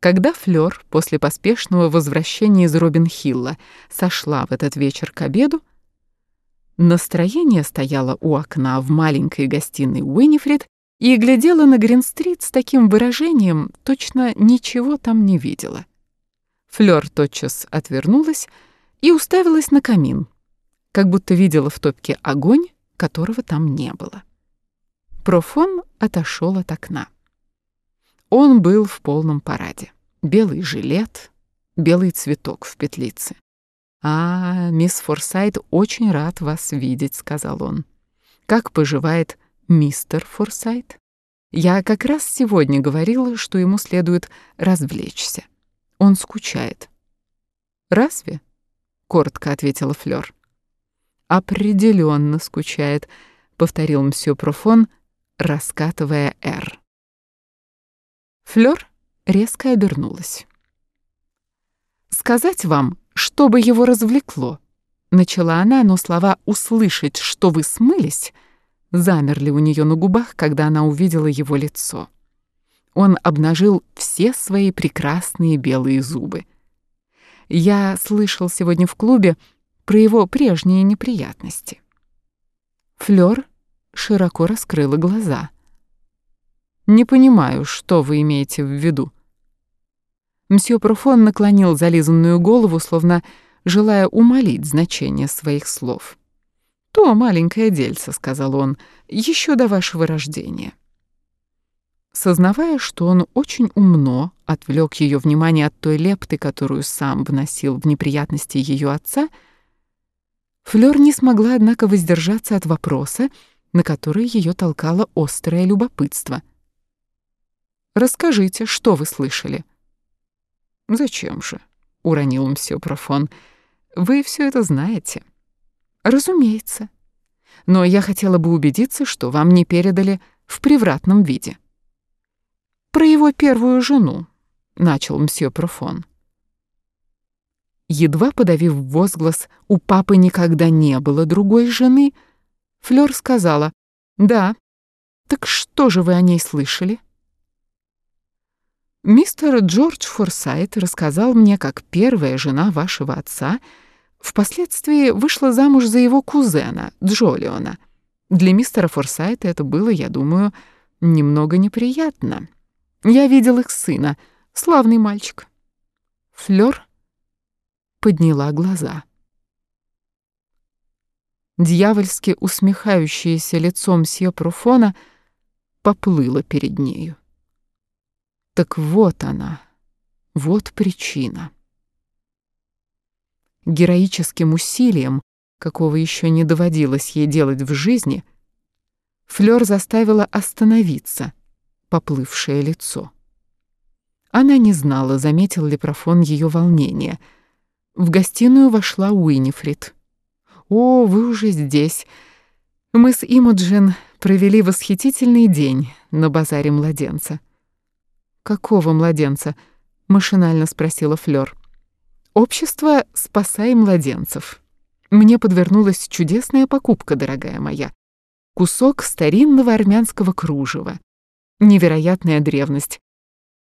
Когда Флёр после поспешного возвращения из Робин-Хилла сошла в этот вечер к обеду, настроение стояло у окна в маленькой гостиной Уинифрид и глядела на Грин-стрит с таким выражением, точно ничего там не видела. Флёр тотчас отвернулась и уставилась на камин, как будто видела в топке огонь, которого там не было. Профон отошел от окна. Он был в полном параде. Белый жилет, белый цветок в петлице. «А, мисс Форсайт очень рад вас видеть», — сказал он. «Как поживает мистер Форсайт?» «Я как раз сегодня говорила, что ему следует развлечься. Он скучает». «Разве?» — коротко ответила Флёр. «Определенно скучает», — повторил мсье Профон, раскатывая «Р». Флёр резко обернулась. «Сказать вам, что бы его развлекло?» Начала она, но слова «услышать, что вы смылись» замерли у нее на губах, когда она увидела его лицо. Он обнажил все свои прекрасные белые зубы. Я слышал сегодня в клубе про его прежние неприятности. Флёр широко раскрыла глаза. «Не понимаю, что вы имеете в виду?» Мсье Профон наклонил зализанную голову, словно желая умолить значение своих слов. «То маленькое дельце», — сказал он, — «еще до вашего рождения». Сознавая, что он очень умно отвлек ее внимание от той лепты, которую сам вносил в неприятности ее отца, Флёр не смогла, однако, воздержаться от вопроса, на который ее толкало острое любопытство. «Расскажите, что вы слышали?» «Зачем же?» — уронил мсье Профон. «Вы все это знаете». «Разумеется. Но я хотела бы убедиться, что вам не передали в превратном виде». «Про его первую жену», — начал мсье Профон. Едва подавив возглас «у папы никогда не было другой жены», Флёр сказала «Да, так что же вы о ней слышали?» Мистер Джордж Форсайт рассказал мне, как первая жена вашего отца впоследствии вышла замуж за его кузена, Джолиона. Для мистера Форсайта это было, я думаю, немного неприятно. Я видел их сына, славный мальчик. Флёр подняла глаза. Дьявольски усмехающееся лицо мсье поплыло перед нею. Так вот она, вот причина. Героическим усилием, какого еще не доводилось ей делать в жизни, Флёр заставила остановиться поплывшее лицо. Она не знала, заметил ли профон ее волнение. В гостиную вошла Уинифрид. «О, вы уже здесь. Мы с Имоджин провели восхитительный день на базаре младенца. «Какого младенца?» — машинально спросила Флёр. «Общество «Спасай младенцев». Мне подвернулась чудесная покупка, дорогая моя. Кусок старинного армянского кружева. Невероятная древность.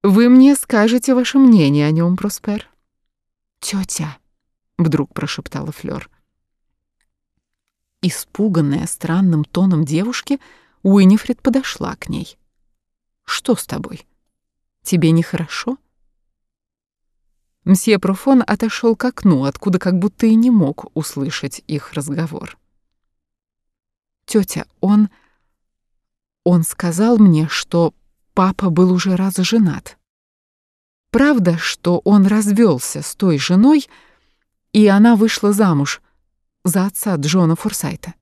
Вы мне скажете ваше мнение о нем, Проспер?» «Тётя», — вдруг прошептала Флёр. Испуганная странным тоном девушки, Уинифред подошла к ней. «Что с тобой?» Тебе нехорошо?» Мсье Пруфон отошел к окну, откуда как будто и не мог услышать их разговор. «Тетя, он... он сказал мне, что папа был уже раз женат. Правда, что он развелся с той женой, и она вышла замуж за отца Джона Форсайта?»